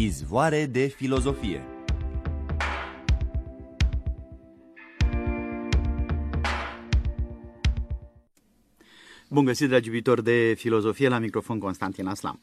Izvoare de filozofie Bun găsit, dragi iubitori de filozofie, la microfon Constantin Aslam.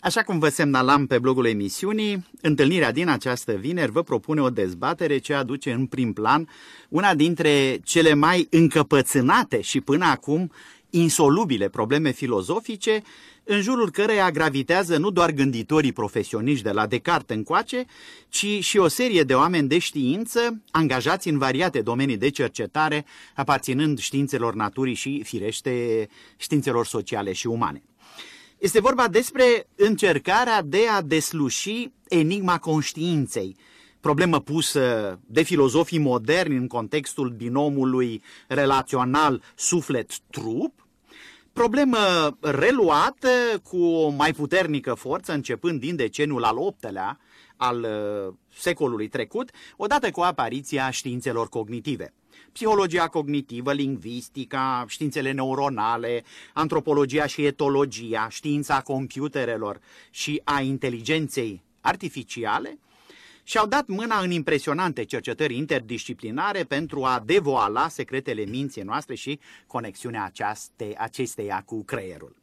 Așa cum vă semnalam pe blogul emisiunii, întâlnirea din această vineri vă propune o dezbatere ce aduce în prim plan una dintre cele mai încăpățânate și până acum insolubile probleme filozofice în jurul căreia gravitează nu doar gânditorii profesioniști de la Descartes încoace, ci și o serie de oameni de știință angajați în variate domenii de cercetare, aparținând științelor naturii și, firește, științelor sociale și umane. Este vorba despre încercarea de a desluși enigma conștiinței, problemă pusă de filozofii moderni în contextul binomului relațional suflet-trup, Problemă reluată cu o mai puternică forță, începând din deceniul al VIII-lea al uh, secolului trecut, odată cu apariția științelor cognitive. Psihologia cognitivă, lingvistica, științele neuronale, antropologia și etologia, știința computerelor și a inteligenței artificiale – și-au dat mâna în impresionante cercetări interdisciplinare pentru a devoala secretele minții noastre și conexiunea aceaste, acesteia cu creierul.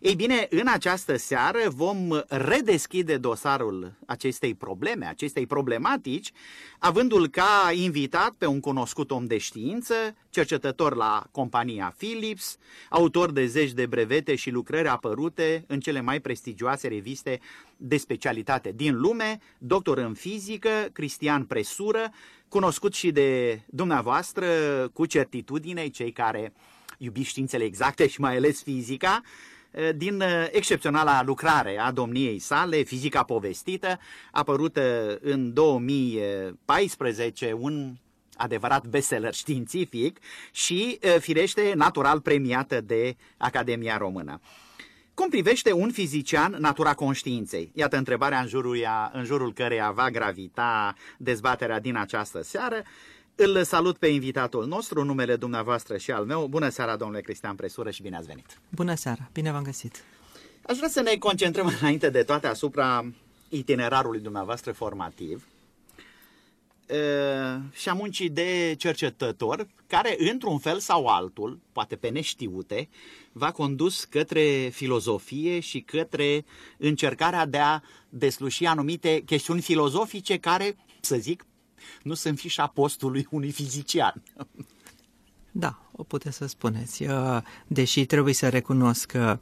Ei bine, în această seară vom redeschide dosarul acestei probleme, acestei problematici, avându-l ca invitat pe un cunoscut om de știință, cercetător la compania Philips, autor de zeci de brevete și lucrări apărute în cele mai prestigioase reviste de specialitate din lume, doctor în fizică, Cristian Presură, cunoscut și de dumneavoastră cu certitudine, cei care iubiți științele exacte și mai ales fizica, Eh, din eh, excepționala lucrare a domniei sale, Fizica povestită, apărută în 2014, un adevărat bestseller științific și, eh, firește, natural premiată de Academia Română. Cum privește un fizician natura conștiinței? Iată întrebarea în jurul, în jurul căreia va gravita dezbaterea din această seară. Îl salut pe invitatul nostru, numele dumneavoastră și al meu. Bună seara, domnule Cristian Presură, și bine ați venit! Bună seara, bine v-am găsit! Aș vrea să ne concentrăm înainte de toate asupra itinerarului dumneavoastră formativ și a muncii de cercetător, care, într-un fel sau altul, poate pe neștiute, v-a condus către filozofie și către încercarea de a desluși anumite chestiuni filozofice care, să zic, nu sunt fișa postului unui fizician. Da, o puteți să spuneți. Uh, deși trebuie să recunosc că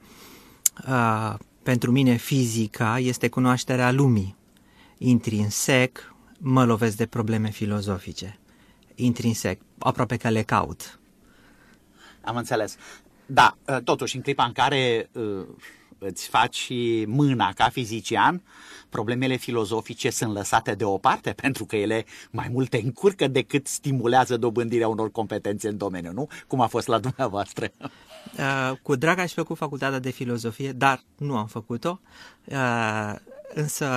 uh, pentru mine fizica este cunoașterea lumii. Intrinsec mă lovesc de probleme filozofice. Intrinsec, aproape că le caut. Am înțeles. Da, uh, totuși, în clipa în care îți faci mâna ca fizician, problemele filozofice sunt lăsate deoparte pentru că ele mai mult te încurcă decât stimulează dobândirea unor competențe în domeniu, nu? Cum a fost la dumneavoastră? Uh, cu drag aș făcut facultatea de filozofie, dar nu am făcut-o. Uh, însă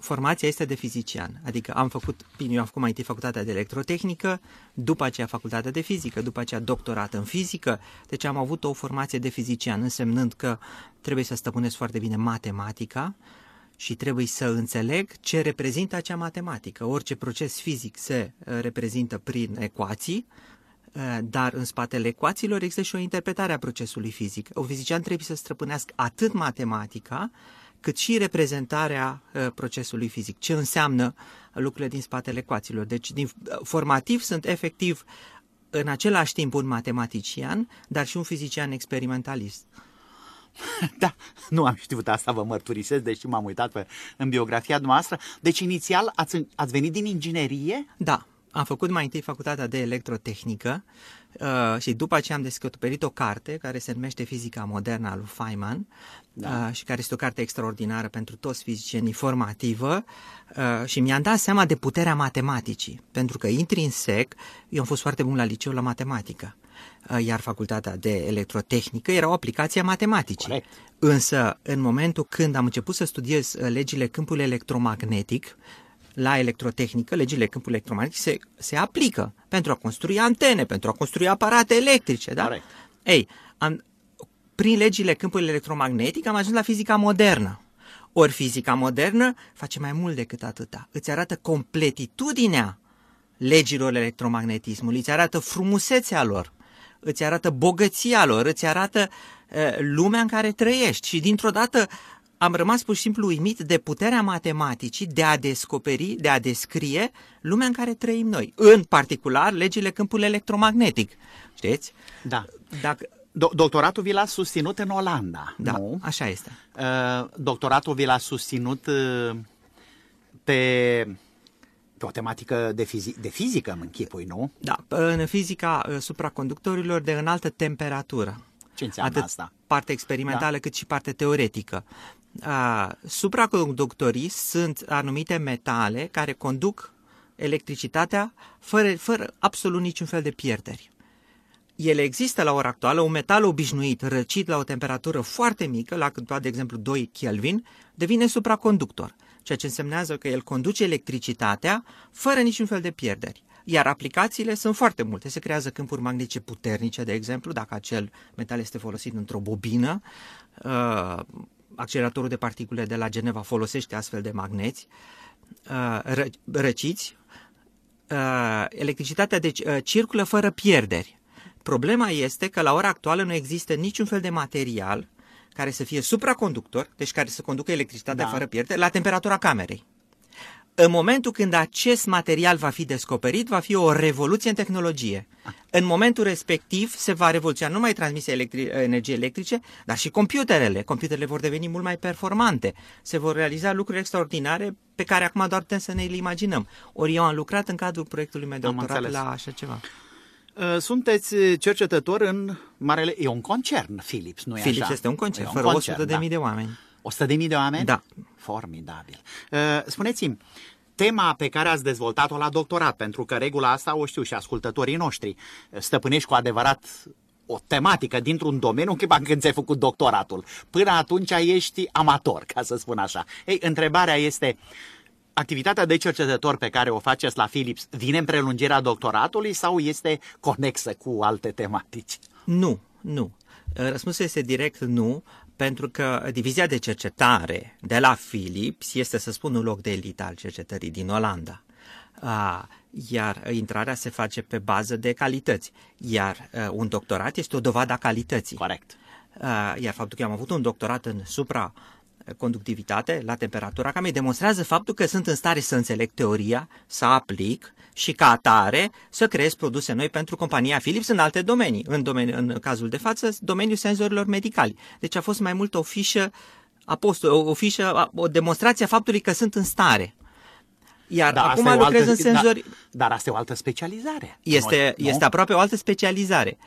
formația este de fizician, adică am făcut, bine, eu am făcut mai întâi facultatea de electrotehnică, după aceea facultatea de fizică, după aceea doctorat în fizică, deci am avut o formație de fizician, însemnând că trebuie să stăpânesc foarte bine matematica și trebuie să înțeleg ce reprezintă acea matematică. Orice proces fizic se uh, reprezintă prin ecuații, uh, dar în spatele ecuațiilor există și o interpretare a procesului fizic. Un fizician trebuie să străpânească atât matematica, cât și reprezentarea uh, procesului fizic. Ce înseamnă lucrurile din spatele ecuațiilor. Deci, din, formativ, sunt efectiv în același timp un matematician, dar și un fizician experimentalist. Da, nu am știut asta, vă mărturisesc, deși m-am uitat pe, în biografia noastră. Deci, inițial, ați, ați venit din inginerie? Da, am făcut mai întâi facultatea de electrotehnică uh, și după aceea am descoperit o carte care se numește Fizica Modernă a lui Feynman da. uh, și care este o carte extraordinară pentru toți fizicienii formativă uh, și mi-am dat seama de puterea matematicii, pentru că intrinsec eu am fost foarte bun la liceu la matematică uh, iar facultatea de electrotehnică era o aplicație a matematicii. Corect. Însă, în momentul când am început să studiez uh, legile câmpului electromagnetic, la electrotehnică, legile câmpului electromagnetic se, se aplică pentru a construi antene, pentru a construi aparate electrice. Da? Corect. Ei, am, prin legile câmpului electromagnetic am ajuns la fizica modernă. Ori fizica modernă face mai mult decât atâta. Îți arată completitudinea legilor electromagnetismului, îți arată frumusețea lor, îți arată bogăția lor, îți arată uh, lumea în care trăiești și dintr-o dată am rămas pur și simplu uimit de puterea matematicii de a descoperi, de a descrie lumea în care trăim noi, în particular legile câmpului electromagnetic. Știți? Da. Dacă, Do- doctoratul vi l-a susținut în Olanda, da, nu? așa este. Uh, doctoratul vi l-a susținut uh, pe, pe o tematică de, fizi- de fizică, în închipui, nu? Da, în fizica uh, supraconductorilor de înaltă temperatură. Ce înseamnă Atât asta? parte experimentală da. cât și parte teoretică. Uh, supraconductorii sunt anumite metale care conduc electricitatea fără, fără absolut niciun fel de pierderi. Ele există la ora actuală, un metal obișnuit, răcit la o temperatură foarte mică, la câteva, de exemplu 2 Kelvin, devine supraconductor, ceea ce însemnează că el conduce electricitatea fără niciun fel de pierderi. Iar aplicațiile sunt foarte multe. Se creează câmpuri magnetice puternice, de exemplu, dacă acel metal este folosit într-o bobină. Uh, acceleratorul de particule de la Geneva folosește astfel de magneți uh, ră, răciți. Uh, electricitatea deci uh, circulă fără pierderi. Problema este că la ora actuală nu există niciun fel de material care să fie supraconductor, deci care să conducă electricitatea Da. fără pierderi, la temperatura camerei. În momentul când acest material va fi descoperit, va fi o revoluție în tehnologie. În momentul respectiv se va revoluționa nu numai transmisia electri- energiei electrice, dar și computerele. Computerele vor deveni mult mai performante. Se vor realiza lucruri extraordinare pe care acum doar putem să ne le imaginăm. Ori eu am lucrat în cadrul proiectului meu de Am doctorat înțeles. la așa ceva. Uh, Sunteți cercetător în marele... E un concern, Philips, nu e Philips așa? este un concert, E fără 100 de mii de oameni. 100 de mii de oameni? Da. Formidabil. Uh, Spuneți-mi, tema pe care ați dezvoltat-o la doctorat, pentru că regula asta o știu și ascultătorii noștri, stăpânești cu adevărat o tematică dintr-un domeniu în clipa când ți-ai făcut doctoratul. Până atunci ești amator, ca să spun așa. Ei, întrebarea este, activitatea de cercetător pe care o faceți la Philips vine în prelungirea doctoratului sau este conexă cu alte tematici? Nu, nu. Răspunsul este direct nu, pentru că divizia de cercetare de la Philips este, să spun, un loc de elită al cercetării din Olanda. A, iar intrarea se face pe bază de calități. Iar a, un doctorat este o dovadă a calității. Corect. A, iar faptul că eu am avut un doctorat în supra conductivitate la temperatura camerei demonstrează faptul că sunt în stare să înțeleg teoria, să aplic și ca atare să creez produse noi pentru compania Philips în alte domenii. În, domeni, în cazul de față, domeniul senzorilor medicali. Deci a fost mai mult o fișă, apostol, o, o fișă, o demonstrație a faptului că sunt în stare. Iar Da, acum asta e o lucrez altă- în senzori... Da, dar asta e o altă specializare. Este, Nu? este aproape o altă specializare.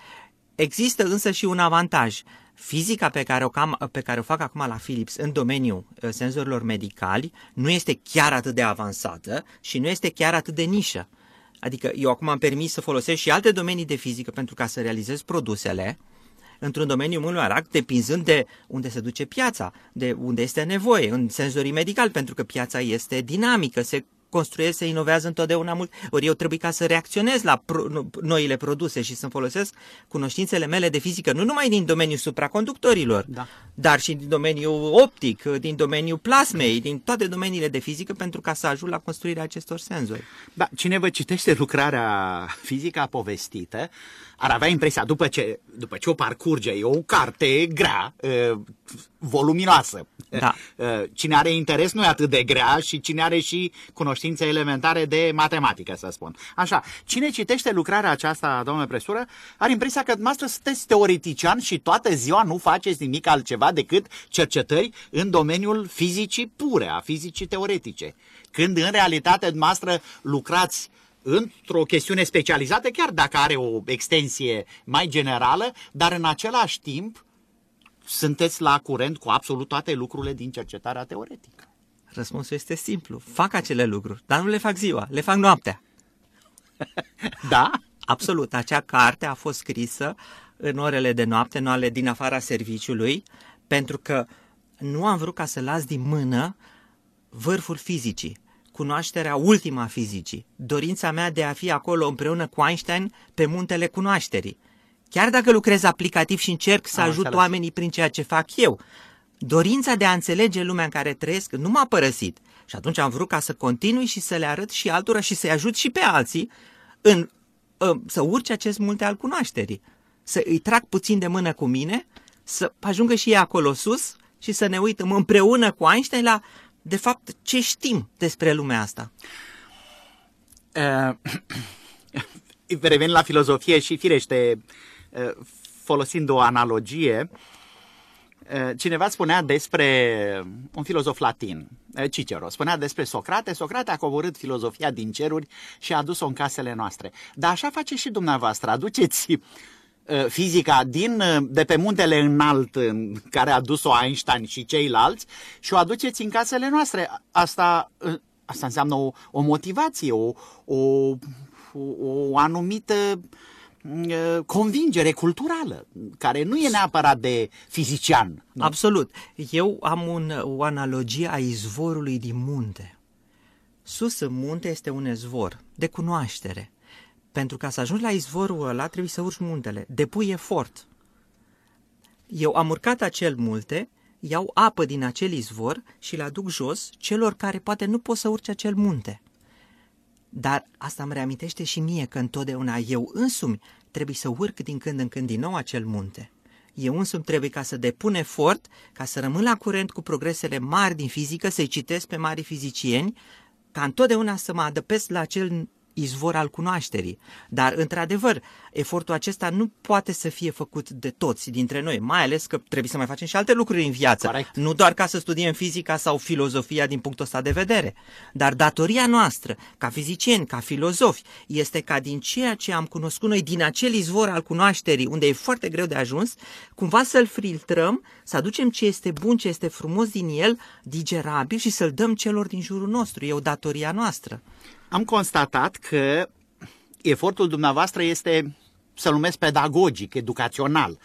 Există însă și un avantaj. Fizica pe care, o cam, pe care o fac acum la Philips în domeniul uh, senzorilor medicali nu este chiar atât de avansată și nu este chiar atât de nișă. Adică eu acum am permis să folosesc și alte domenii de fizică pentru ca să realizez produsele într-un domeniu mult mai larg, depinzând de unde se duce piața, de unde este nevoie, în senzorii medicali, pentru că piața este dinamică, se construiesc, se inovează întotdeauna mult. Ori eu trebuie ca să reacționez la pro- no- noile produse și să-mi folosesc cunoștințele mele de fizică, nu numai din domeniul supraconductorilor, Da. dar și din domeniul optic, din domeniul plasmei, din toate domeniile de fizică, pentru ca să ajung la construirea acestor senzori. Da, cine vă citește lucrarea fizica povestită, ar avea impresia, după ce, după ce o parcurge, e o carte grea, uh, voluminoasă. Da. Uh, Cine are interes nu e atât de grea și cine are și cunoștințe elementare de matematică, să spun. Așa, cine citește lucrarea aceasta, domnule Presură, are impresia că dumneavoastră sunteți teoretician și toată ziua nu faceți nimic altceva decât cercetări în domeniul fizicii pure, a fizicii teoretice. Când în realitate dumneavoastră lucrați într-o chestiune specializată, chiar dacă are o extensie mai generală, dar în același timp sunteți la curent cu absolut toate lucrurile din cercetarea teoretică. Răspunsul este simplu. Fac acele lucruri, dar nu le fac ziua, le fac noaptea. Da? Absolut. Acea carte a fost scrisă în orele de noapte, în ale din afara serviciului, pentru că nu am vrut ca să las din mână vârful fizicii, cunoașterea ultima a fizicii, dorința mea de a fi acolo împreună cu Einstein pe muntele cunoașterii. Chiar dacă lucrez aplicativ și încerc să Am ajut înțeles. oamenii prin ceea ce fac eu, Dorința de a înțelege lumea în care trăiesc nu m-a părăsit. Și atunci am vrut ca să continui și să le arăt și altora și să-i ajut și pe alții în, ă, să urce acest multe al cunoașterii. Să îi trag puțin de mână cu mine, să ajungă și ei acolo sus și să ne uităm împreună cu Einstein la, de fapt, ce știm despre lumea asta. Uh, revin la filozofie și firește, uh, folosind o analogie, uh, cineva spunea despre un filozof latin, Cicero, spunea despre Socrate, Socrate a coborât filozofia din ceruri și a adus-o în casele noastre. Dar așa face și dumneavoastră, aduceți fizica din, de pe muntele înalt în care a dus-o Einstein și ceilalți și o aduceți în casele noastre. Asta Asta înseamnă o, o motivație, o, o, o anumită convingere culturală, care nu e neapărat de fizician. Nu? Absolut. Eu am un, o analogie a izvorului din munte. Sus în munte este un izvor de cunoaștere. Pentru ca să ajungi la izvorul ăla, trebuie să urci muntele. Depui efort. Eu am urcat acel munte iau apă din acel izvor și le aduc jos celor care poate nu pot să urce acel munte. Dar asta îmi reamintește și mie că întotdeauna eu însumi trebuie să urc din când în când din nou acel munte. Eu însumi trebuie ca să depun efort, ca să rămân la curent cu progresele mari din fizică, să-i citesc pe mari fizicieni, ca întotdeauna să mă adăpesc la acel izvor al cunoașterii. Dar, într-adevăr, efortul acesta nu poate să fie făcut de toți dintre noi, mai ales că trebuie să mai facem și alte lucruri în viață. Correct. Nu doar ca să studiem fizica sau filozofia din punctul ăsta de vedere. Dar datoria noastră, ca fizicieni, ca filozofi, este ca din ceea ce am cunoscut noi, din acel izvor al cunoașterii, unde e foarte greu de ajuns, cumva să-l filtrăm, să aducem ce este bun, ce este frumos din el, digerabil și să-l dăm celor din jurul nostru. E o datoria noastră am constatat că efortul dumneavoastră este, să numesc, pedagogic, educațional.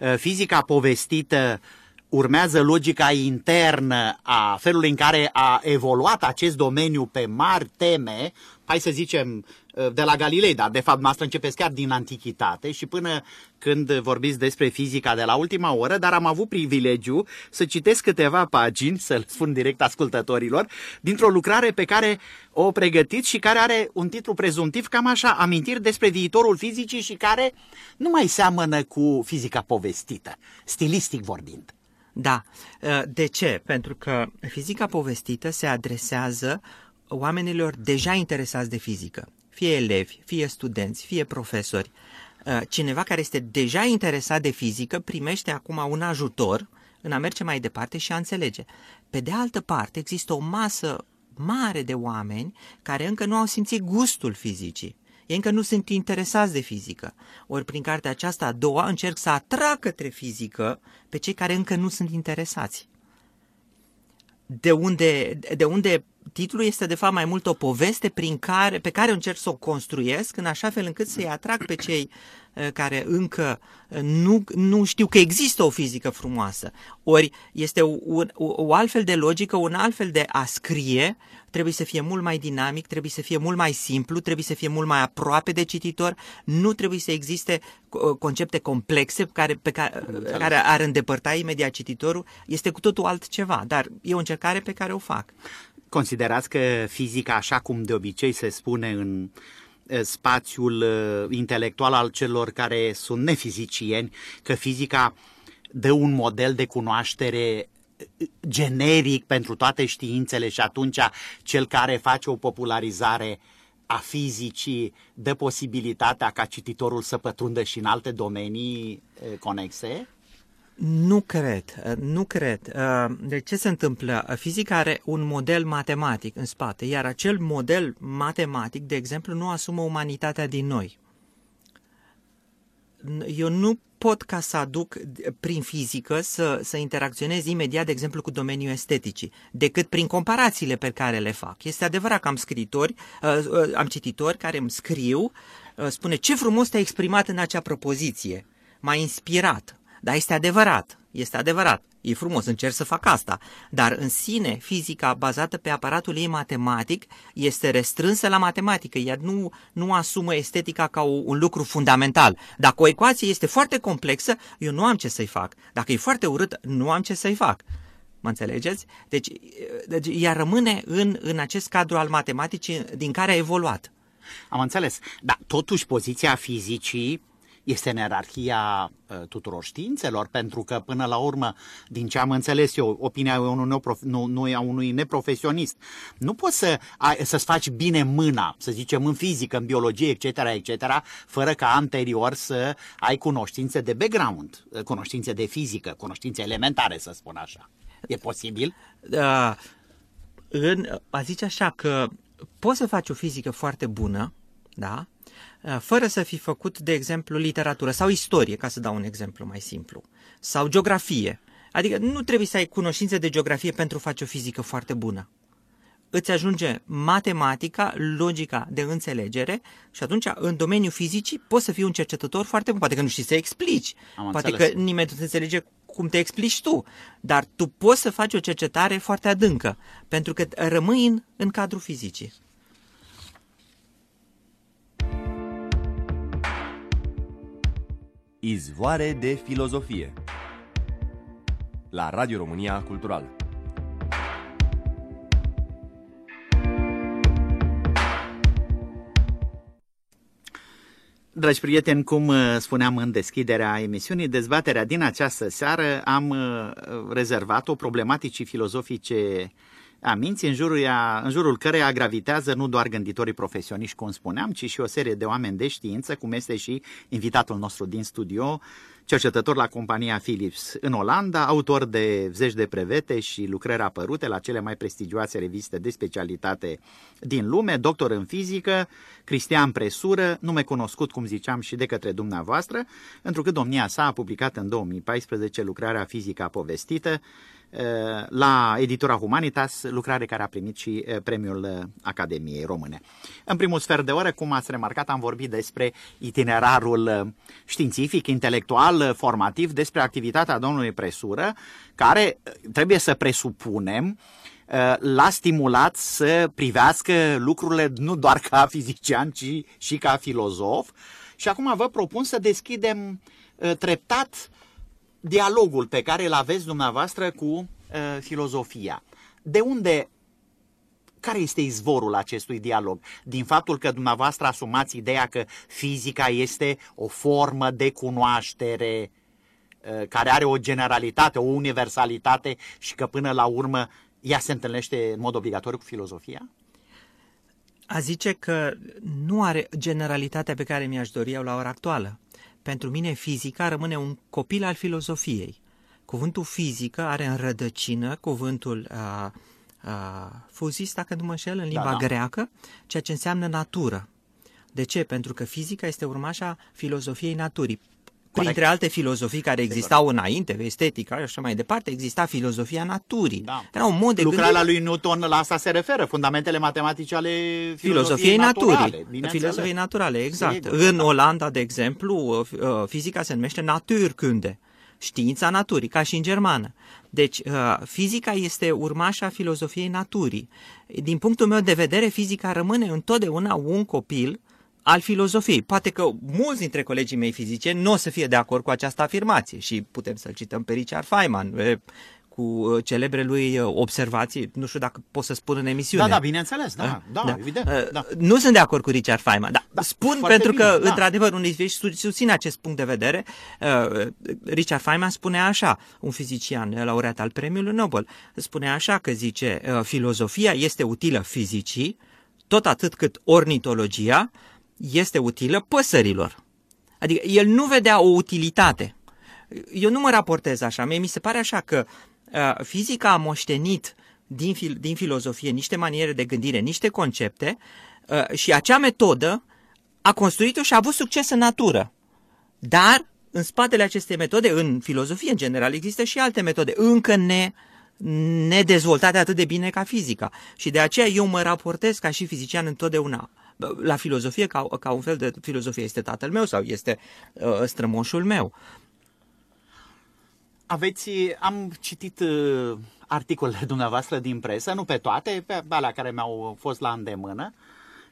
Uh, fizica povestită urmează logica internă a felului în care a evoluat acest domeniu pe mari teme, hai să zicem, uh, de la Galilei, dar de fapt noastră începeți chiar din antichitate și până când vorbiți despre fizica de la ultima oră, dar am avut privilegiu să citesc câteva pagini, să-l spun direct ascultătorilor, dintr-o lucrare pe care o pregătiți și care are un titlu prezumtiv cam așa, amintiri despre viitorul fizicii și care nu mai seamănă cu fizica povestită, stilistic vorbind. Da. Uh, de ce? Pentru că fizica povestită se adresează oamenilor deja interesați de fizică, fie elevi, fie studenți, fie profesori. Uh, cineva care este deja interesat de fizică primește acum un ajutor în a merge mai departe și a înțelege. Pe de altă parte, există o masă mare de oameni care încă nu au simțit gustul fizicii. Ei încă nu sunt interesați de fizică. Ori prin cartea aceasta a doua încerc să atrag către fizică pe cei care încă nu sunt interesați. De unde, de unde titlul este de fapt mai mult o poveste prin care, pe care încerc să o construiesc în așa fel încât să-i atrag pe cei uh, care încă uh, nu, nu știu că există o fizică frumoasă. Ori este o, o, o altfel de logică, un altfel de a scrie, trebuie să fie mult mai dinamic, trebuie să fie mult mai simplu, trebuie să fie mult mai aproape de cititor, nu trebuie să existe uh, concepte complexe pe care, pe care, care ar îndepărta imediat cititorul, este cu totul altceva, dar e o încercare pe care o fac. Considerați că fizica, așa cum de obicei se spune în spațiul intelectual al celor care sunt nefizicieni, că fizica dă un model de cunoaștere generic pentru toate științele și atunci cel care face o popularizare a fizicii dă posibilitatea ca cititorul să pătrundă și în alte domenii conexe? Nu cred, nu cred. De ce se întâmplă? Fizica are un model matematic în spate, iar acel model matematic, de exemplu, nu asumă umanitatea din noi. Eu nu pot ca să aduc prin fizică să, să interacționez imediat, de exemplu, cu domeniul esteticii, decât prin comparațiile pe care le fac. Este adevărat că am scritori, am cititori care îmi scriu, spune ce frumos te-ai exprimat în acea propoziție, m-a inspirat. Dar este adevărat. este adevărat, e frumos, încerc să fac asta, dar în sine fizica bazată pe aparatul ei matematic este restrânsă la matematică, iar nu, nu asumă estetica ca o, un lucru fundamental. Dacă o ecuație este foarte complexă, eu nu am ce să-i fac. Dacă e foarte urâtă, nu am ce să-i fac. Mă înțelegeți? Deci, deci ea rămâne în, în acest cadru al matematicii din care a evoluat. Am înțeles. Dar totuși poziția fizicii este în ierarhia uh, tuturor științelor, pentru că până la urmă, din ce am înțeles eu, opinia unui, nu, nu, a unui neprofesionist, nu poți să, ai, să-ți faci bine mâna, să zicem în fizică, în biologie, etc., etc., fără ca anterior să ai cunoștințe de background, uh, cunoștințe de fizică, cunoștințe elementare, să spun așa. E posibil? Uh, în, a zice așa că poți să faci o fizică foarte bună, da? Uh, fără să fi făcut, de exemplu, literatură sau istorie, ca să dau un exemplu mai simplu, sau geografie. Adică nu trebuie să ai cunoștințe de geografie pentru a face o fizică foarte bună. Îți ajunge matematica, logica de înțelegere și atunci, în domeniul fizicii, poți să fii un cercetător foarte bun. Poate că nu știi să explici, Am poate înțeles. că nimeni nu înțelege cum te explici tu, dar tu poți să faci o cercetare foarte adâncă, pentru că rămâi în, în cadrul fizicii. Izvoare de filozofie. La Radio România Cultural. Dragi prieteni, cum uh, spuneam în deschiderea emisiunii, dezbaterea din această seară am uh, rezervat-o problematicii filozofice a minții, în jurul, ea, în jurul căreia gravitează nu doar gânditorii profesioniști, cum spuneam, ci și o serie de oameni de știință, cum este și invitatul nostru din studio, cercetător la compania Philips în Olanda, autor de zeci de brevete și lucrări apărute la cele mai prestigioase reviste de specialitate din lume, doctor în fizică, Cristian Presură, nume cunoscut, cum ziceam, și de către dumneavoastră, întrucât domnia sa a publicat în 2014 lucrarea Fizica povestită, la editura Humanitas, lucrare care a primit și premiul Academiei Române. În primul sfert de oră, cum ați remarcat, am vorbit despre itinerarul științific, intelectual, formativ, despre activitatea domnului Presură, care trebuie să presupunem l-a stimulat să privească lucrurile nu doar ca fizician, ci și ca filozof. Și acum vă propun să deschidem treptat dialogul pe care îl aveți dumneavoastră cu uh, filozofia. De unde, care este izvorul acestui dialog? Din faptul că dumneavoastră asumați ideea că fizica este o formă de cunoaștere uh, care are o generalitate, o universalitate și că până la urmă ea se întâlnește în mod obligatoriu cu filozofia? A zice că nu are generalitatea pe care mi-aș dori eu la ora actuală pentru mine fizica rămâne un copil al filozofiei. Cuvântul fizică are în rădăcină cuvântul uh, uh, fuzis, dacă nu mă înșel, în limba da, da. greacă, ceea ce înseamnă natură. De ce? Pentru că fizica este urmașa filozofiei naturii. Corect. Printre alte filozofii care existau Sigur. înainte, estetica și așa mai departe, exista filozofia naturii. Da. Era un mod de Lucrarea gândire... lui Newton la asta se referă, fundamentele matematice ale filozofiei, filozofiei naturii. Filozofiei naturale, exact. Sigur, În da. Olanda, de exemplu, fizica se numește Naturkunde, știința naturii, ca și în germană. Deci, fizica este urmașa filozofiei naturii. Din punctul meu de vedere, fizica rămâne întotdeauna un copil al filozofiei. Poate că mulți dintre colegii mei fizice nu o să fie de acord cu această afirmație și putem să-l cităm pe Richard Feynman cu celebre lui observații, nu știu dacă pot să spun în emisiune. Da, da, bineînțeles, da, da, da, evident. Da. Nu sunt de acord cu Richard Feynman, dar da, spun pentru bine, că, da. într-adevăr, unii susțin acest punct de vedere. Richard Feynman spune așa, un fizician laureat al premiului Nobel, spune așa că zice, filozofia este utilă fizicii, tot atât cât ornitologia, este utilă păsărilor. Adică el nu vedea o utilitate. Eu nu mă raportez așa, mie mi se pare așa că uh, fizica a moștenit din, fil- din filozofie niște maniere de gândire, niște concepte uh, și acea metodă a construit-o și a avut succes în natură. Dar în spatele acestei metode, în filozofie în general, există și alte metode încă ne, nedezvoltate atât de bine ca fizica. Și de aceea eu mă raportez ca și fizician întotdeauna la filozofie ca, ca un fel de filozofie este tatăl meu sau este uh, strămoșul meu. Aveți, am citit uh, articolele dumneavoastră din presă, nu pe toate, pe alea care mi-au fost la îndemână,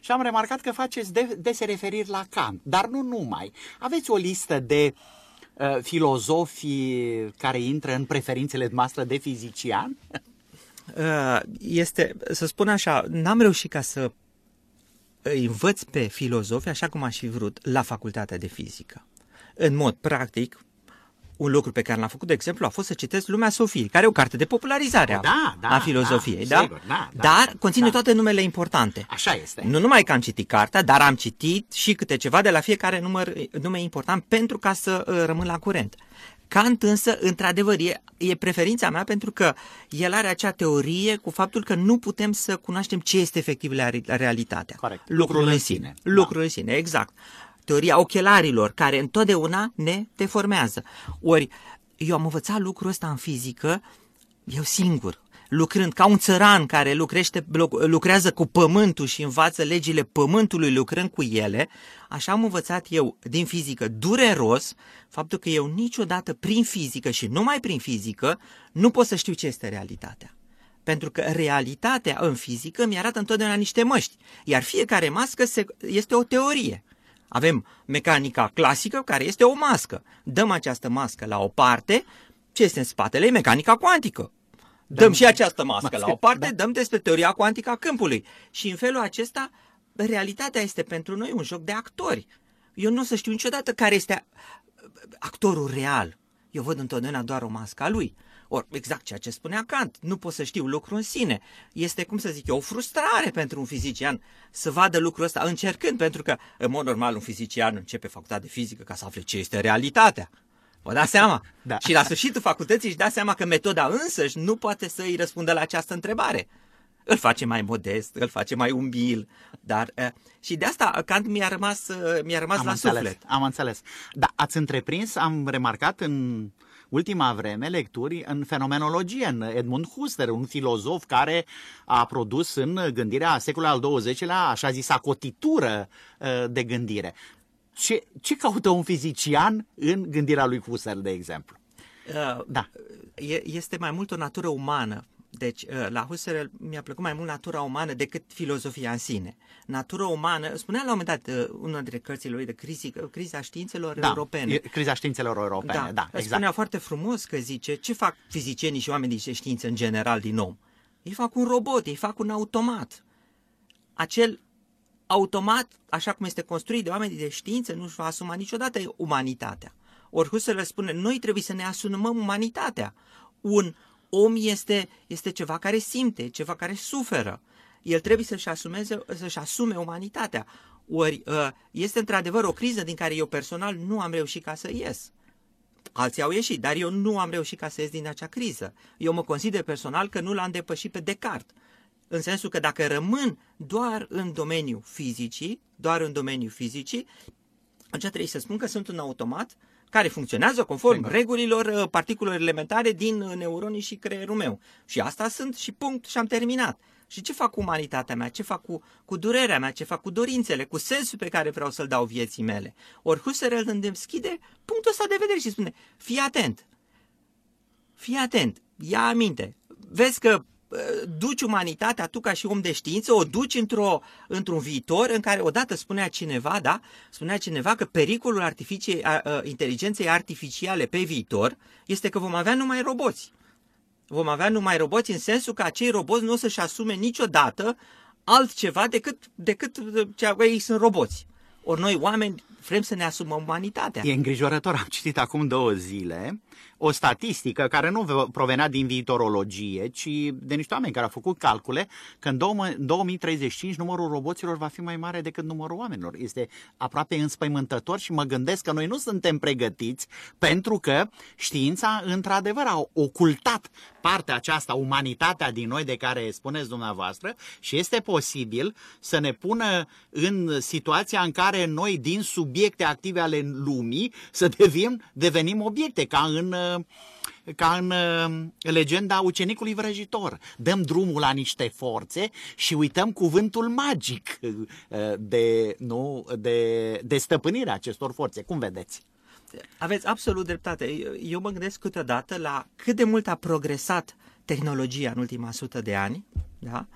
și am remarcat că faceți de, dese referiri la Kant, dar nu numai. Aveți o listă de uh, filozofii care intră în preferințele noastre de fizician? Uh, este, să spun așa, n-am reușit ca să îi învăț pe filozofi așa cum aș fi vrut la facultatea de fizică. În mod practic, un lucru pe care l-am făcut, de exemplu, a fost să citesc Lumea Sofiei, care e o carte de popularizare o, da, da, a filozofiei, da? da? Sigur, da, da dar conține da. toate numele importante. Așa este. Nu numai că am citit cartea, dar am citit și câte ceva de la fiecare număr, nume important pentru ca să uh, rămân la curent. Kant însă, într-adevăr, e, e preferința mea pentru că el are acea teorie cu faptul că nu putem să cunoaștem ce este efectiv la realitatea. Corect. Lucrul în sine. Lucrul în sine, exact. Teoria ochelarilor, care întotdeauna ne deformează. Ori, eu am învățat lucrul ăsta în fizică, eu singur, lucrând ca un țăran care lucrește, lucrează cu pământul și învață legile pământului lucrând cu ele, așa am învățat eu din fizică dureros faptul că eu niciodată prin fizică și numai prin fizică nu pot să știu ce este realitatea. Pentru că realitatea în fizică mi arată întotdeauna niște măști, iar fiecare mască este o teorie. Avem mecanica clasică, care este o mască. Dăm această mască la o parte, ce este în spatele ei? Mecanica cuantică. Dăm, dăm și această mască, mască la o parte, da. dăm despre teoria cuantică a câmpului. Și în felul acesta, realitatea este pentru noi un joc de actori. Eu nu o să știu niciodată care este actorul real. Eu văd întotdeauna doar o mască a lui. Ori, exact ceea ce spunea Kant, nu pot să știu lucru în sine. Este, cum să zic eu, o frustrare pentru un fizician să vadă lucrul ăsta încercând, pentru că, în mod normal, un fizician începe facultatea de fizică ca să afle ce este realitatea. Vă dați seama? Da. Și la sfârșitul facultății își da seama că metoda însăși nu poate să îi răspundă la această întrebare. Îl face mai modest, îl face mai umbil, dar uh, și de asta Kant mi-a rămas, uh, mi-a rămas am la înțeles, suflet. Am înțeles. Da, ați întreprins, am remarcat în ultima vreme lecturi în fenomenologie, în Edmund Husserl, un filozof care a produs în gândirea secolului al XX-lea așa zisa cotitură de gândire. Ce, ce caută un fizician în gândirea lui Husserl, de exemplu? Uh, da. Este mai mult o natură umană. Deci, uh, la Husserl mi-a plăcut mai mult natura umană decât filozofia în sine. Natura umană, spunea la un moment dat uh, una dintre cărțile lui de crizi, criza științelor da, europene. Criza științelor europene, da, da exact. Spunea foarte frumos că zice, ce fac fizicienii și oamenii de știință în general din om? Ei fac un robot, ei fac un automat. Acel automat, așa cum este construit de oameni de știință, nu își va asuma niciodată umanitatea. Ori Husserl spune, noi trebuie să ne asumăm umanitatea. Un om este, este ceva care simte, ceva care suferă. El trebuie să-și, asumeze, să-și asume umanitatea. Ori ă, este într-adevăr o criză din care eu personal nu am reușit ca să ies. Alții au ieșit, dar eu nu am reușit ca să ies din acea criză. Eu mă consider personal că nu l-am depășit pe Descartes în sensul că dacă rămân doar în domeniul fizicii, doar în domeniul fizicii, atunci trebuie să spun că sunt un automat care funcționează conform Singur. regulilor uh, particulelor elementare din uh, neuronii și creierul meu. Și asta sunt și punct și am terminat. Și ce fac cu umanitatea mea? Ce fac cu, cu durerea mea? Ce fac cu dorințele? Cu sensul pe care vreau să-l dau vieții mele? Ori Husserl îmi deschide punctul ăsta de vedere și spune, fii atent, fii atent, ia aminte, vezi că duci umanitatea, tu ca și om de știință, o duci într-o, într-un viitor în care odată spunea cineva, da, spunea cineva că pericolul artificii, a, a, inteligenței artificiale pe viitor este că vom avea numai roboți. Vom avea numai roboți în sensul că acei roboți nu o să-și asume niciodată altceva decât, decât ce ei sunt roboți. Ori noi oameni vrem să ne asumăm umanitatea. E îngrijorător. Am citit acum două zile o statistică care nu provenea din viitorologie, ci de niște oameni care au făcut calcule că în 2035 numărul roboților va fi mai mare decât numărul oamenilor. Este aproape înspăimântător și mă gândesc că noi nu suntem pregătiți pentru că știința într-adevăr a ocultat partea aceasta, umanitatea din noi de care spuneți dumneavoastră și este posibil să ne pună în situația în care noi din subiecte active ale lumii să devim, devenim obiecte, ca în ca în legenda ucenicului vrăjitor. Dăm drumul la niște forțe și uităm cuvântul magic de, nu, de, de stăpânirea acestor forțe. Cum vedeți? Aveți absolut dreptate. Eu mă gândesc câteodată la cât de mult a progresat tehnologia în ultima sută de ani, da?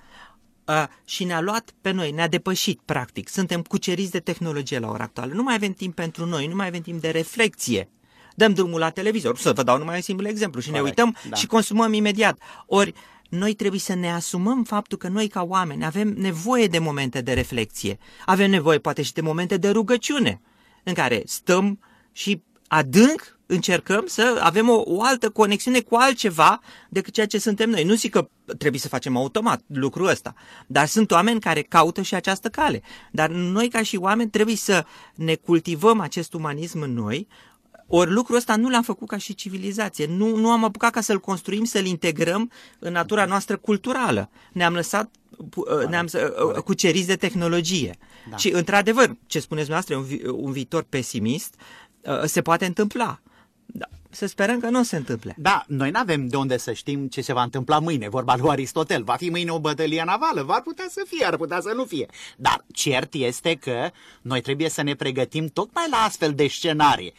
Uh, și ne-a luat pe noi, ne-a depășit, practic. Suntem cuceriți de tehnologie la ora actuală. Nu mai avem timp pentru noi, nu mai avem timp de reflexie. Dăm drumul la televizor, să vă dau numai un simplu exemplu, și Corect, ne uităm da. și consumăm imediat. Ori, noi trebuie să ne asumăm faptul că noi, ca oameni, avem nevoie de momente de reflexie. Avem nevoie, poate, și de momente de rugăciune, în care stăm și adânc încercăm să avem o, o altă conexiune cu altceva decât ceea ce suntem noi. Nu zic că trebuie să facem automat lucrul ăsta, dar sunt oameni care caută și această cale. Dar noi ca și oameni trebuie să ne cultivăm acest umanism în noi, ori lucrul ăsta nu l-am făcut ca și civilizație. Nu, nu am apucat ca să-l construim, să-l integrăm în natura noastră culturală. Ne-am lăsat uh, ne-am uh, cuceriți de tehnologie. Da. Și, într-adevăr, ce spuneți dumneavoastră, un, vi- un viitor pesimist, uh, se poate întâmpla. Da. Să sperăm că nu o se întâmple. Da, noi nu avem de unde să știm ce se va întâmpla mâine, vorba lui Aristotel. Va fi mâine o bătălie navală, va putea să fie, ar putea să nu fie. Dar cert este că noi trebuie să ne pregătim tocmai la astfel de scenarii.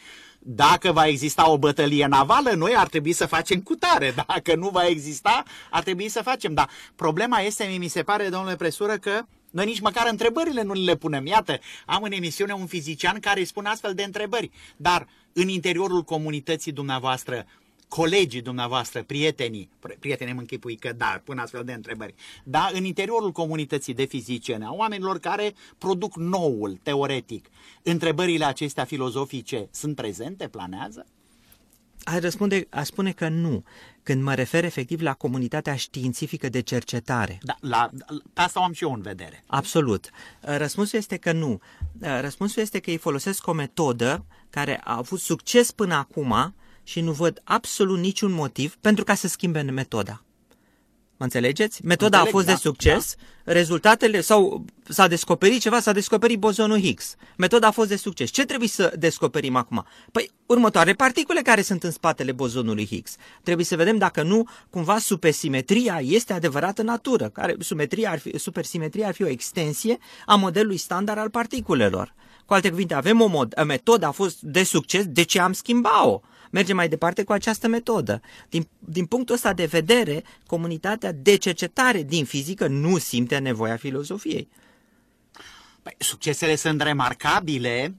Dacă va exista o bătălie navală, noi ar trebui să facem cutare. Dacă nu va exista, ar trebui să facem. Dar problema este, mi se pare, domnule Presură, că noi nici măcar întrebările nu le punem. Iată, am în emisiune un fizician care îi spune astfel de întrebări. Dar în interiorul comunității dumneavoastră, colegii dumneavoastră, prietenii, prietenii mă închipui că da, pun astfel de întrebări, da, în interiorul comunității de fiziciene, a oamenilor care produc noul, teoretic, întrebările acestea filozofice sunt prezente, planează? Aș răspunde, aș spune că nu, când mă refer efectiv la comunitatea științifică de cercetare. Da, la, pe asta o am și eu în vedere. Absolut. Răspunsul este că nu. Răspunsul este că ei folosesc o metodă care a avut succes până acum și nu văd absolut niciun motiv pentru ca să schimbe metoda. Mă înțelegeți? Metoda Înțeleg, a fost da, de succes, da. rezultatele sau s-a descoperit ceva, s-a descoperit bozonul Higgs. Metoda a fost de succes. Ce trebuie să descoperim acum? Păi următoare particule care sunt în spatele bozonului Higgs. Trebuie să vedem dacă nu cumva supersimetria este adevărată natură, care supersimetria ar fi, supersimetria ar fi o extensie a modelului standard al particulelor. Cu alte cuvinte, avem o, mod, o metodă a fost de succes, de ce am schimbat-o? Mergem mai departe cu această metodă. Din, din punctul ăsta de vedere, comunitatea de cercetare din fizică nu simte nevoia filozofiei. Păi, succesele sunt remarcabile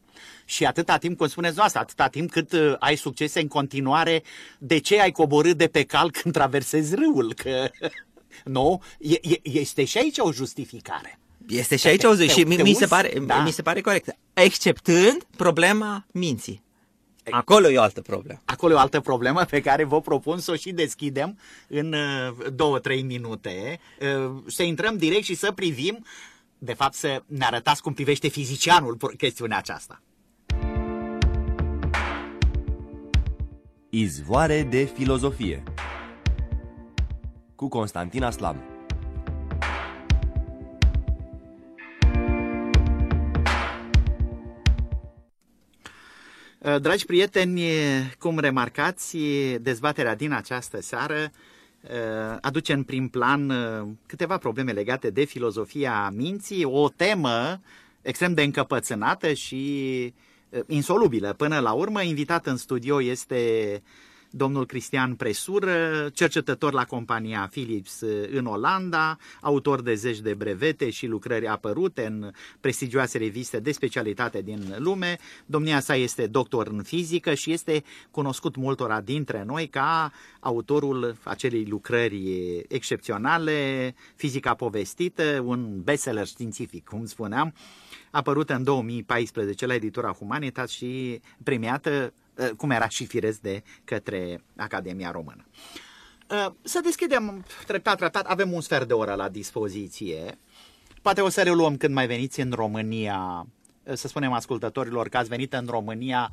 și atâta timp, cum spuneți noastră, atâta timp cât uh, ai succese în continuare, de ce ai coborât de pe cal când traversezi râul? Că, nu, e, e, este și aici o justificare. Este și aici o zi și mi, mi, se pare, da. mi se pare corect. Exceptând problema minții. Acolo e o altă problemă. Acolo e o altă problemă pe care vă propun să o și deschidem în uh, două, trei minute. Uh, să intrăm direct și să privim, de fapt să ne arătați cum privește fizicianul chestiunea aceasta. Izvoare de filozofie cu Constantin Aslam dragi prieteni, cum remarcați, dezbaterea din această seară uh, aduce în prim plan uh, câteva probleme legate de filozofia minții, o temă extrem de încăpățânată și insolubilă. Până la urmă, invitat în studio este domnul Cristian Presur, cercetător la compania Philips în Olanda, autor de zeci de brevete și lucrări apărute în prestigioase reviste de specialitate din lume. Domnia sa este doctor în fizică și este cunoscut multora dintre noi ca autorul acelei lucrări excepționale, Fizica povestită, un bestseller științific, cum spuneam, apărută în 2014 la editura Humanitas și premiată Eh, cum era și firesc de către Academia Română. Eh, să deschidem treptat, treptat, avem un sfert de oră la dispoziție. Poate o să reluăm când mai veniți în România, eh, să spunem ascultătorilor că ați venit în România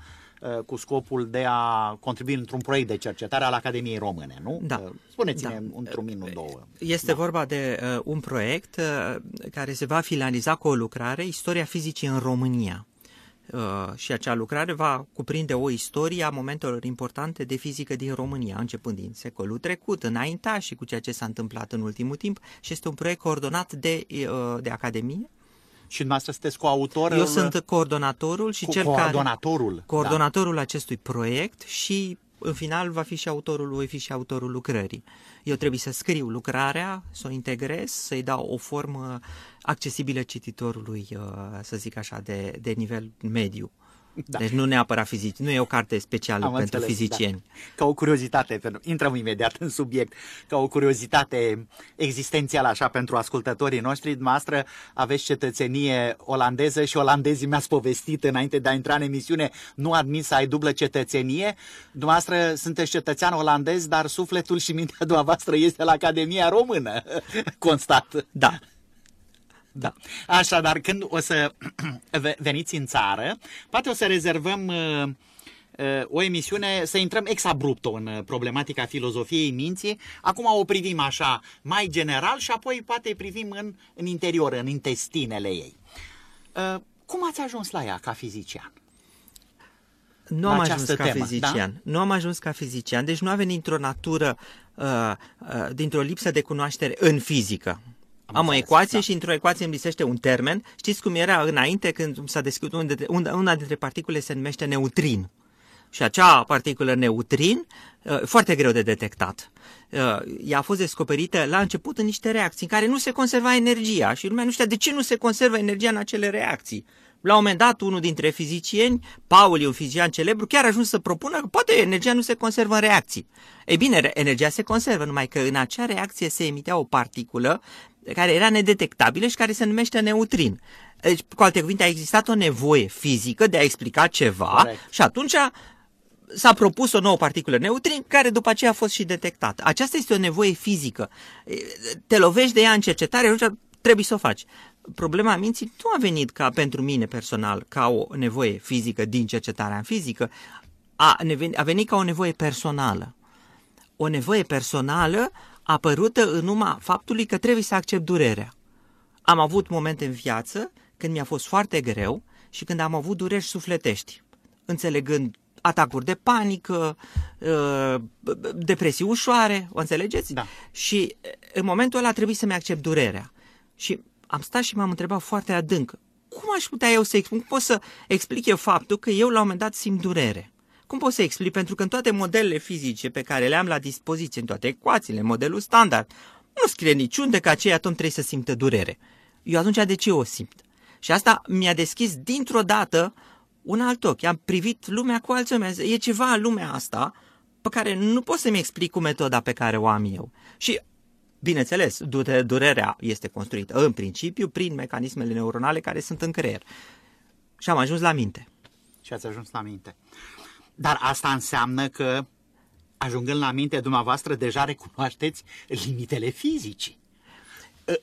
cu scopul de a contribui într-un proiect de cercetare al Academiei Române, nu? Da. Spuneți-ne da. într-un minut, două. Este da. vorba de uh, un proiect uh, care se va finaliza cu o lucrare, Istoria fizicii în România. Uh, și acea lucrare va cuprinde o istorie a momentelor importante de fizică din România, începând din secolul trecut, înaintea și cu ceea ce s-a întâmplat în ultimul timp și este un proiect coordonat de, uh, de Academie Și dumneavoastră sunteți coautor? Eu sunt coordonatorul și cu cel coordonatorul, care... Coordonatorul da. acestui proiect și în final va fi și autorul, voi fi și autorul lucrării. Eu trebuie să scriu lucrarea, să o integrez, să-i dau o formă accesibilă cititorului, uh, să zic așa, de, de nivel mediu. Da. Deci nu neapărat fizici, nu e o carte specială Am pentru înțeles, fizicieni. Da. Ca o curiozitate, intrăm imediat în subiect, ca o curiozitate existențială așa pentru ascultătorii noștri, dumneavoastră aveți cetățenie olandeză și olandezii mi-ați povestit înainte de a intra în emisiune, nu admis să ai dublă cetățenie. Dumneavoastră sunteți cetățean olandez, dar sufletul și mintea dumneavoastră este la Academia Română, constat. Da. Da. Așadar, când o să veniți în țară, poate o să rezervăm uh, uh, o emisiune, să intrăm exabrupto în uh, problematica filozofiei minții. Acum o privim așa mai general și apoi poate privim în, în interior, în intestinele ei. Cum ați ajuns la ea ca fizician? Nu am ajuns ca temă, fizician. Da? Nu am ajuns ca fizician, deci nu a venit dintr-o natură, uh, uh, dintr-o lipsă de cunoaștere în fizică. Am, am o ecuație da. și într-o ecuație îmi lisește un termen. Știți cum era înainte când s-a descris una dintre particule se numește neutrin. Și acea particulă neutrin, uh, foarte greu de detectat. Uh, ea a fost descoperită la început în niște reacții în care nu se conserva energia și lumea nu știa de ce nu se conservă energia în acele reacții. La un moment dat, unul dintre fizicieni, Paul, un fizician celebru, chiar a ajuns să propună că poate energia nu se conservă în reacții. Ei bine, energia se conservă, numai că în acea reacție se emitea o particulă care era nedetectabilă și care se numește neutrin. Deci, cu alte cuvinte, a existat o nevoie fizică de a explica ceva Correct. și atunci s-a propus o nouă particulă neutrin care după aceea a fost și detectată. Aceasta este o nevoie fizică. Te lovești de ea în cercetare, atunci trebuie să o faci. Problema minții nu a venit ca pentru mine personal, ca o nevoie fizică din cercetarea în fizică, a, a venit ca o nevoie personală. O nevoie personală apărută în urma faptului că trebuie să accept durerea. Am avut momente în viață când mi-a fost foarte greu și când am avut dureri sufletești, înțelegând atacuri de panică, uh, depresii ușoare, o înțelegeți? Da. Și în momentul ăla trebuie să-mi accept durerea. Și am stat și m-am întrebat foarte adânc, cum aș putea eu să explic, cum pot să explic eu faptul că eu la un moment dat simt durere? Cum pot să explic? Pentru că în toate modelele fizice pe care le am la dispoziție, în toate ecuațiile, modelul standard, nu scrie niciunde că acei atomi trebuie să simtă durere. Eu atunci de ce o simt? Și asta mi-a deschis dintr-o dată un alt ochi. Am privit lumea cu alți ochi. E ceva în lumea asta pe care nu pot să-mi explic cu metoda pe care o am eu. Și, bineînțeles, durerea este construită în principiu prin mecanismele neuronale care sunt în creier. Și am ajuns la minte. Și ați ajuns la minte. Dar asta înseamnă că, ajungând la minte dumneavoastră, deja recunoașteți limitele fizicii.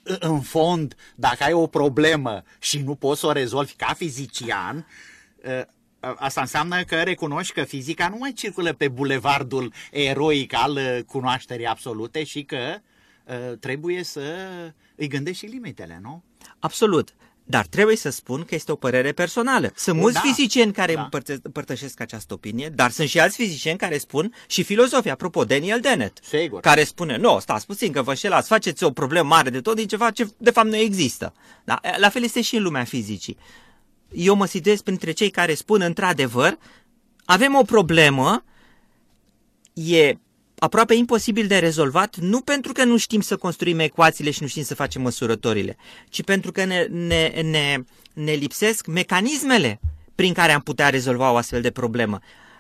În fond, dacă ai o problemă și nu poți să o rezolvi ca fizician, asta înseamnă că recunoști că fizica nu mai circulă pe bulevardul eroic al cunoașterii absolute și că trebuie să îi gândești și limitele, nu? Absolut. Dar trebuie să spun că este o părere personală. Sunt mulți da, fizicieni care da. împărtășesc această opinie, dar sunt și alți fizicieni care spun și filozofia, apropo, Daniel Dennett, Sigur. care spune, nu, stați puțin că vă șelați, faceți o problemă mare de tot din ceva ce de fapt nu există. Da? La fel este și în lumea fizicii. Eu mă situez printre cei care spun, într-adevăr, avem o problemă, e aproape imposibil de rezolvat, nu pentru că nu știm să construim ecuațiile și nu știm să facem măsurătorile, ci pentru că ne, ne, ne, ne lipsesc mecanismele prin care am putea rezolva o astfel de problemă.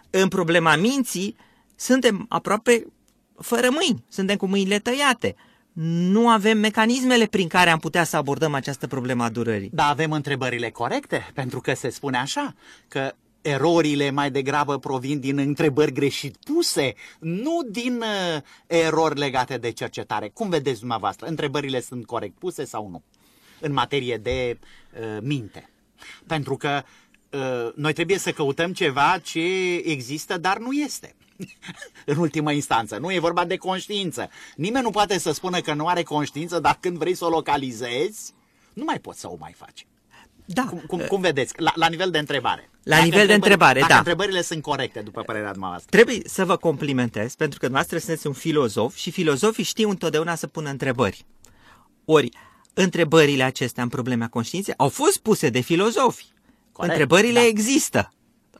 În problema minții, suntem aproape fără mâini, suntem cu mâinile tăiate. Nu avem mecanismele prin care am putea să abordăm această problemă a durării. Da, avem întrebările corecte, pentru că se spune așa, că erorile mai degrabă provin din întrebări greșit puse, nu din uh, erori legate de cercetare. Cum vedeți dumneavoastră? Întrebările sunt corect puse sau nu? În materie de uh, minte. Pentru că uh, noi trebuie să căutăm ceva ce există, dar nu este. în ultima instanță. Nu e vorba de conștiință. Nimeni nu poate să spună că nu are conștiință, dar când vrei să o localizezi, nu mai poți să o mai faci. Da. Cum, cum, cum vedeți? La, la nivel de întrebare. La dacă nivel de întrebare, dacă da. întrebările sunt corecte, după părerea dumneavoastră. Trebuie să vă complimentez, pentru că dumneavoastră sunteți un filozof și filozofii știu întotdeauna să pună întrebări. Ori, întrebările acestea în problema conștiinței au fost puse de filozofi. Corect, Întrebările da. există.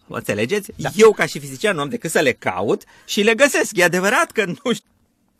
Mă înțelegeți? Da. Eu, ca și fizician, nu am decât să le caut și le găsesc. E adevărat că nu știu,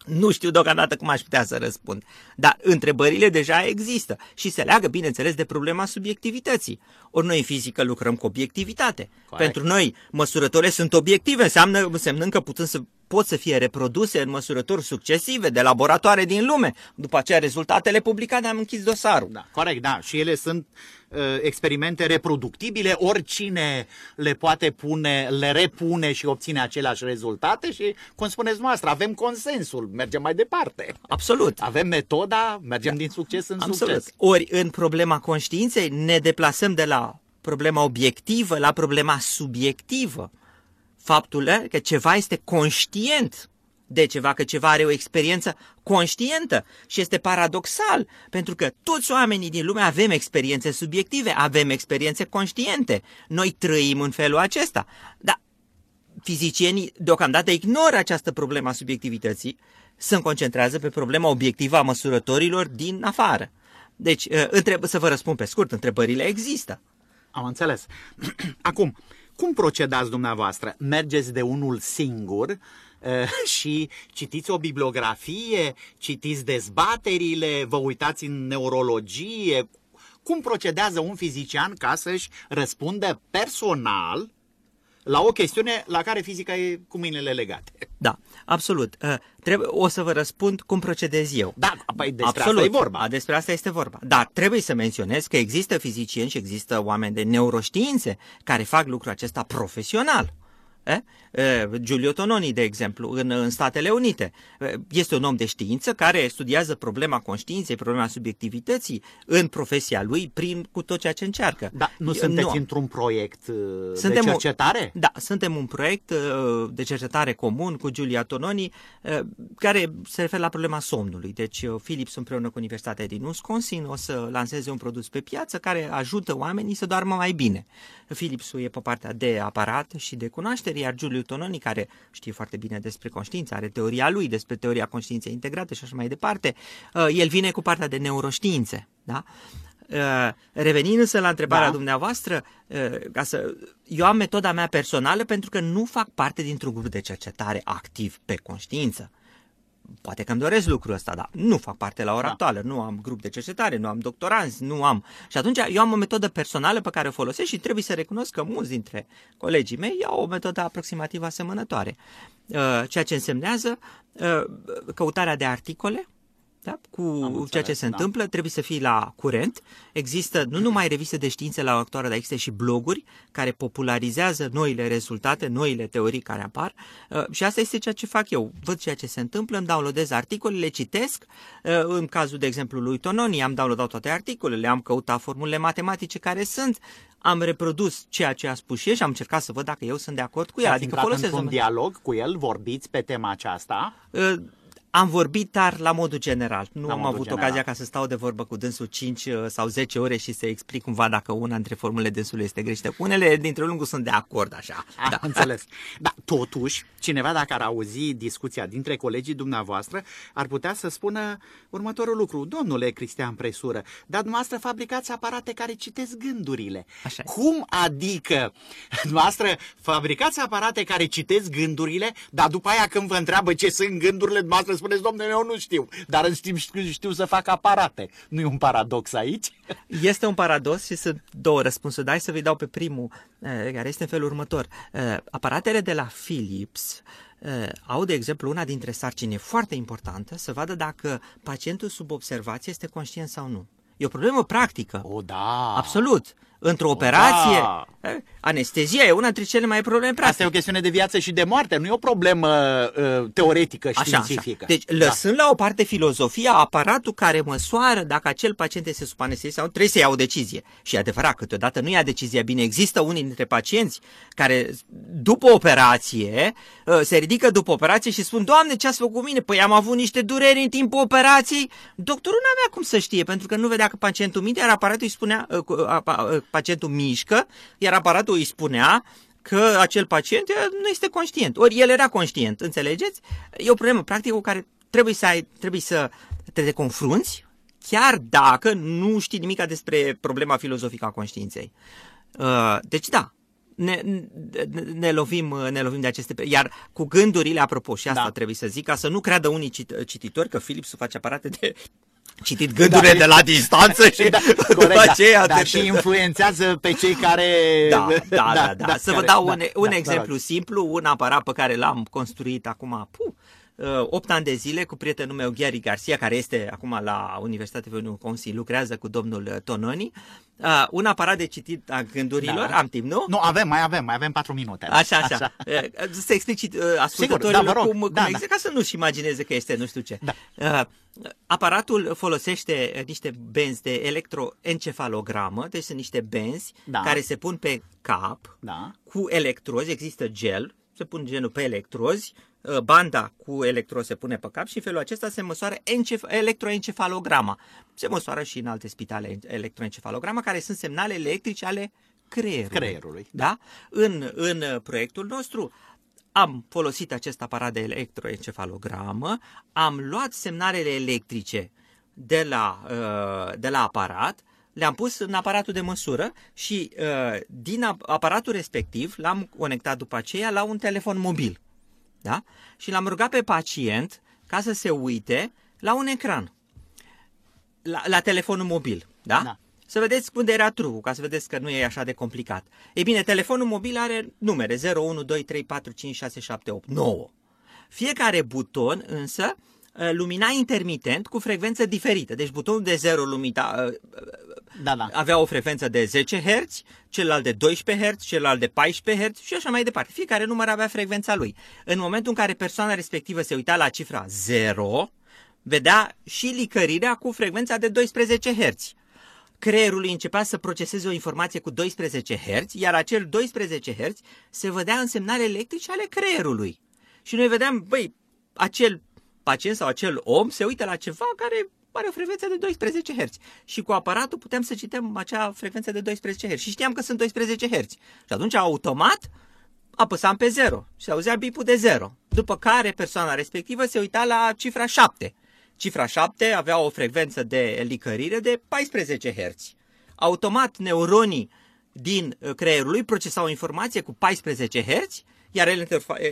nu știu deocamdată cum aș putea să răspund. Dar întrebările deja există și se leagă, bineînțeles, de problema subiectivității. Ori noi în fizică lucrăm cu obiectivitate. Corect. Pentru noi, măsurătorile sunt obiective, înseamnă, însemnând că putem să pot să fie reproduse în măsurători succesive de laboratoare din lume. După aceea, rezultatele publicate, am închis dosarul. Da, corect, da. Și ele sunt uh, experimente reproductibile, oricine le poate pune, le repune și obține aceleași rezultate și, cum spuneți noastră, avem consensul, mergem mai departe. Absolut. Avem metoda, mergem din succes în Absolut. succes. Ori în problema conștiinței ne deplasăm de la problema obiectivă la problema subiectivă. Faptul eh, că ceva este conștient de ceva, că ceva are o experiență conștientă și este paradoxal, pentru că toți oamenii din lume avem experiențe subiective, avem experiențe conștiente. Noi trăim în felul acesta. Dar fizicienii deocamdată ignoră această problemă a subiectivității, se concentrează pe problema obiectivă a măsurătorilor din afară. Deci, uh, întreb, să vă răspund pe scurt, întrebările există. Am înțeles. Acum, cum procedați dumneavoastră? Mergeți de unul singur uh, și citiți o bibliografie, citiți dezbaterile, vă uitați în neurologie? Cum procedează un fizician ca să-și răspundă personal la o chestiune la care fizica e cu mâinile legate? Da, absolut. Uh, Trebuie, o să vă răspund cum procedez eu. Da, păi despre Absolut. asta e vorba. A, despre asta este vorba. Dar trebuie să menționez că există fizicieni și există oameni de neuroștiințe care fac lucrul acesta profesional. Eh? Eh, Giulio Tononi, de exemplu, în, în Statele Unite. Eh, Este un om de știință care studiază problema conștiinței, problema subiectivității în profesia lui prin cu tot ceea ce încearcă. Da, nu sunteți într-un proiect uh, Suntem de un- cercetare? Da, suntem un proiect uh, de cercetare comun cu Giulia Tononi uh, care se referă la problema somnului. Deci uh, Philips împreună cu Universitatea din Wisconsin o să lanseze un produs pe piață care ajută oamenii să doarmă mai bine. Philips e pe partea de aparat și de cunoaștere, iar Giuliu Tononi, care știe foarte bine despre conștiință, are teoria lui despre teoria conștiinței integrate și așa mai departe, uh, el vine cu partea de neuroștiințe. Da? Uh, Revenind însă la întrebarea Da. da. dumneavoastră, uh, ca să, eu am metoda mea personală pentru că nu fac parte dintr-un grup de cercetare activ pe conștiință. Poate că îmi doresc lucrul ăsta, dar nu fac parte la ora Da. actuală, nu am grup de cercetare, nu am doctoranți, nu am... Și atunci eu am o metodă personală pe care o folosesc și trebuie să recunosc că mulți dintre colegii mei au o metodă aproximativ asemănătoare. Uh, Ceea ce însemnează uh, căutarea de articole, da? cu înțeles, ceea ce se da. întâmplă, trebuie să fii la curent. Există nu numai reviste de științe la ora actuală, dar există și bloguri care popularizează noile rezultate, noile teorii care apar uh, și asta este ceea ce fac eu. Văd ceea ce se întâmplă, îmi downloadez articole, le citesc. Uh, În cazul, de exemplu, lui Tononi, am downloadat toate articolele, am căutat formulele matematice care sunt, am reprodus ceea ce a spus și el și am încercat să văd dacă eu sunt de acord cu el. Ați Adică intrat folosesc într-un un- dialog cu el, vorbiți pe tema aceasta. Uh, Am vorbit, dar la modul general. Nu La am modul avut general. ocazia ca să stau de vorbă cu dânsul 5 sau 10 ore și să explic cumva dacă una dintre formulele dânsului este greșită. Unele dintre lungul sunt de acord așa. Am da. înțeles. Da, totuși, cineva dacă ar auzi discuția dintre colegii dumneavoastră, ar putea să spună următorul lucru. Domnule Cristian Presură, dar dumneavoastră fabricați aparate care citesc gândurile. Așa e. Cum adică dumneavoastră fabricați aparate care citesc gândurile, dar după aia când vă întreabă ce sunt gândurile, dumneavoastră spuneți, domnule, eu nu știu, dar în timp știu, știu să fac aparate. Nu e un paradox aici? Este un paradox și sunt două răspunsuri, dar hai să vi dau pe primul, eh, care este în felul următor. Eh, Aparatele de la Philips eh, au, de exemplu, una dintre sarcini foarte importantă să vadă dacă pacientul sub observație este conștient sau nu. E o problemă practică. O, da. Absolut. Într-o operație, da. eh, anestezia e una dintre cele mai probleme Asta e practice. o chestiune de viață și de moarte, nu e o problemă uh, teoretică științifică. Deci, Da. lăsând la o parte filozofia, aparatul care măsoară dacă acel pacient este sub anestezie sau nu, trebuie să ia o decizie. Și e adevărat, câteodată nu ia decizia bine. Există unii dintre pacienți care, după operație, uh, se ridică după operație și spun, Doamne, ce ați făcut cu mine? Păi am avut niște dureri în timpul operației. Doctorul nu avea cum să știe, pentru că nu vedea că pacientul minte, iar aparatul îi spunea, uh, cu- apa- uh, pacientul mișcă, iar aparatul îi spunea că acel pacient eh, nu este conștient. Ori el era conștient, înțelegeți? E o problemă practică cu care trebuie să ai, trebuie să te, te confrunți chiar dacă nu știi nimic despre problema filozofică a conștiinței. Uh, deci da, ne, ne, lovim, ne lovim de aceste... Iar cu gândurile, apropo, și asta da. trebuie să zic, ca să nu creadă unii cititori că Philips face aparate de citit gândurile da, de la distanță și da, corect, da, aceea... Da, și influențează pe cei care... Da, da, da. da, da. Să care, vă dau da, un, un da, exemplu da, simplu, un aparat pe care l-am construit acum, puh, 8 ani de zile cu prietenul meu Gary Garcia, care este acum la Universitatea Venu Consi, lucrează cu domnul Tononi. Uh, un aparat de citit a gândurilor, da. am timp, nu? Nu, avem, mai avem, mai avem 4 minute. Așa, așa. așa. Uh, să explici uh, ascultătorilor Sigur, da, cum, cum da, exact, da. ca să nu-și imagineze că este nu știu ce. Da. Uh, aparatul folosește niște benzi de electroencefalogramă, deci sunt niște benzi da. care se pun pe cap da. cu electrozi, există gel, se pun genul pe electrozi, Uh, banda cu electro se pune pe cap și în felul acesta se măsoară encef- electroencefalograma. Se măsoară și în alte spitale electroencefalograma, care sunt semnale electrice ale creierului. creierului da? da? În, în proiectul nostru am folosit acest aparat de electroencefalogramă, am luat semnalele electrice de la, uh, de la aparat, le-am pus în aparatul de măsură și uh, din aparatul respectiv l-am conectat după aceea la un telefon mobil. Da? Și l-am rugat pe pacient ca să se uite la un ecran, la, la telefonul mobil. Da? da. Să vedeți unde era trucul, ca să vedeți că nu e așa de complicat. Ei bine, telefonul mobil are numere 0, 1, 2, 3, 4, 5, 6, 7, 8, 9. Fiecare buton însă Uh, lumina intermitent cu frecvență diferită. Deci butonul de 0 lumita, uh, da, da. avea o frecvență de 10 Hz, celălalt de 12 Hz, celălalt de 14 Hz și așa mai departe. Fiecare număr avea frecvența lui. În momentul în care persoana respectivă se uita la cifra 0, vedea și licărirea cu frecvența de 12 Hz. Creierul începea să proceseze o informație cu 12 Hz, iar acel 12 Hz se vedea în semnale electrice ale creierului. Și noi vedeam, băi, acel pacient sau acel om se uită la ceva care are o frecvență de 12 Hz. Și cu aparatul putem să cităm acea frecvență de 12 Hz. Și știam că sunt 12 Hz. Și atunci, automat, apăsam pe 0 și se auzea bipul de 0. După care persoana respectivă se uita la cifra 7. Cifra 7 avea o frecvență de licărire de 14 Hz. Automat, neuronii din creierul lui procesau o informație cu 14 Hz iar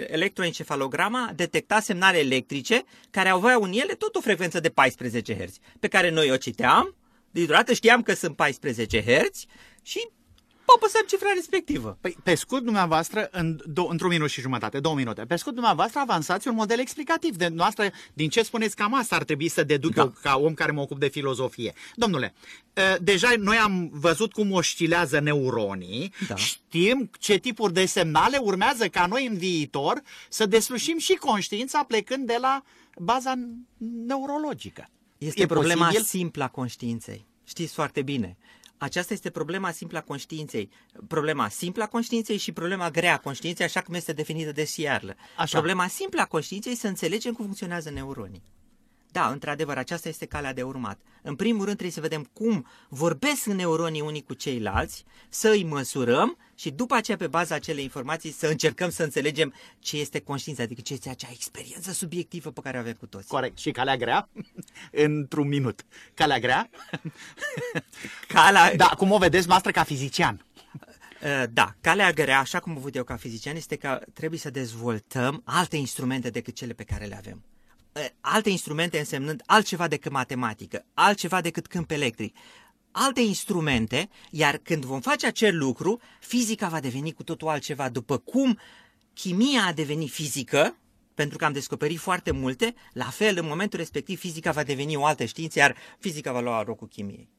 electroencefalograma detecta semnale electrice care aveau în ele tot o frecvență de 14 Hz, pe care noi o citeam, deodată știam că sunt 14 Hz și apăsăm cifra respectivă. Păi, pe scurt, dumneavoastră, în do- într-un minut și jumătate, două minute, pe scurt, dumneavoastră avansați un model explicativ. De noastră, din ce spuneți, cam asta ar trebui să deduc da. eu ca om care mă ocup de filozofie. Domnule, ă, deja noi am văzut cum oscilează neuronii, da. știm ce tipuri de semnale urmează ca noi în viitor să deslușim și conștiința plecând de la baza neurologică. Este e problema posibil? simplă a conștiinței. Știți foarte bine. Aceasta este problema simplă a conștiinței. Problema simplă a conștiinței și problema grea a conștiinței, așa cum este definită de Searle. Așa. Problema simplă a conștiinței să înțelegem cum funcționează neuronii. Da, într-adevăr, aceasta este calea de urmat. În primul rând trebuie să vedem cum vorbesc neuronii unii cu ceilalți, să îi măsurăm și după aceea, pe baza acelei informații, să încercăm să înțelegem ce este conștiința, adică ce este acea experiență subiectivă pe care o avem cu toți. Corect. Și calea grea? Într-un minut. Calea grea? Calea... Da, cum o vedeți noastră ca fizician? Uh, da, calea grea, așa cum o văd eu ca fizician, este că trebuie să dezvoltăm alte instrumente decât cele pe care le avem alte instrumente însemnând altceva decât matematică, altceva decât câmp electric, alte instrumente, iar când vom face acel lucru, fizica va deveni cu totul altceva, după cum chimia a devenit fizică, pentru că am descoperit foarte multe, la fel, în momentul respectiv, fizica va deveni o altă știință, iar fizica va lua locul chimiei.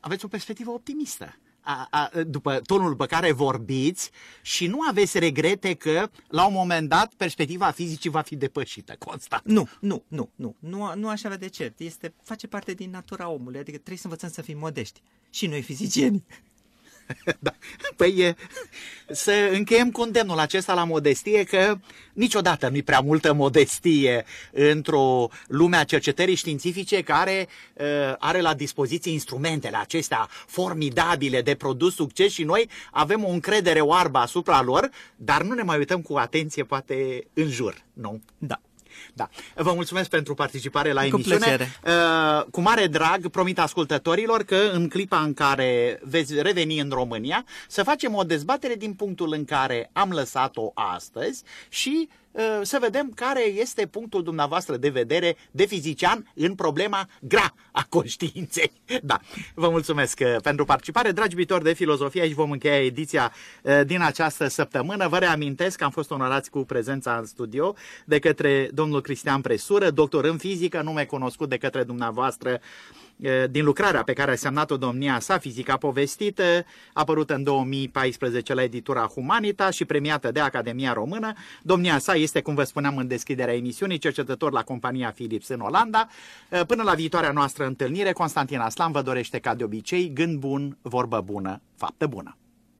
Aveți o perspectivă optimistă a, a, după tonul pe care vorbiți și nu aveți regrete că la un moment dat perspectiva fizicii va fi depășită constant. Nu, nu, nu, nu, nu, nu aș avea de ce. Este, face parte din natura omului, adică trebuie să învățăm să fim modești. Și noi fizicieni. da. Păi e, să încheiem condemnul acesta la modestie că niciodată nu-i prea multă modestie într-o lume a cercetării științifice care uh, are la dispoziție instrumentele acestea formidabile de produs succes și noi avem o încredere oarbă asupra lor, dar nu ne mai uităm cu atenție poate în jur, nu? Da. Da. Vă mulțumesc pentru participare la Cu emisiune. plăcere. Uh, cu mare drag promit ascultătorilor că în clipa în care veți reveni în România să facem o dezbatere din punctul în care am lăsat-o astăzi și uh, să vedem care este punctul dumneavoastră de vedere de fizician în problema grea a conștiinței. Da, vă mulțumesc uh, pentru participare. Dragi viitori de filozofie, aici vom încheia ediția uh, din această săptămână. Vă reamintesc că am fost onorați cu prezența în studio de către domnul Cristian Presură, doctor în fizică, nume cunoscut de către dumneavoastră eh, din lucrarea pe care a semnat-o domnia sa, Fizica povestită, apărută în 2014 la editura Humanita și premiată de Academia Română. Domnia sa este, cum vă spuneam în deschiderea emisiunii, cercetător la compania Philips în Olanda. Eh, Până la viitoarea noastră întâlnire, Constantin Aslan vă dorește ca de obicei gând bun, vorbă bună, faptă bună.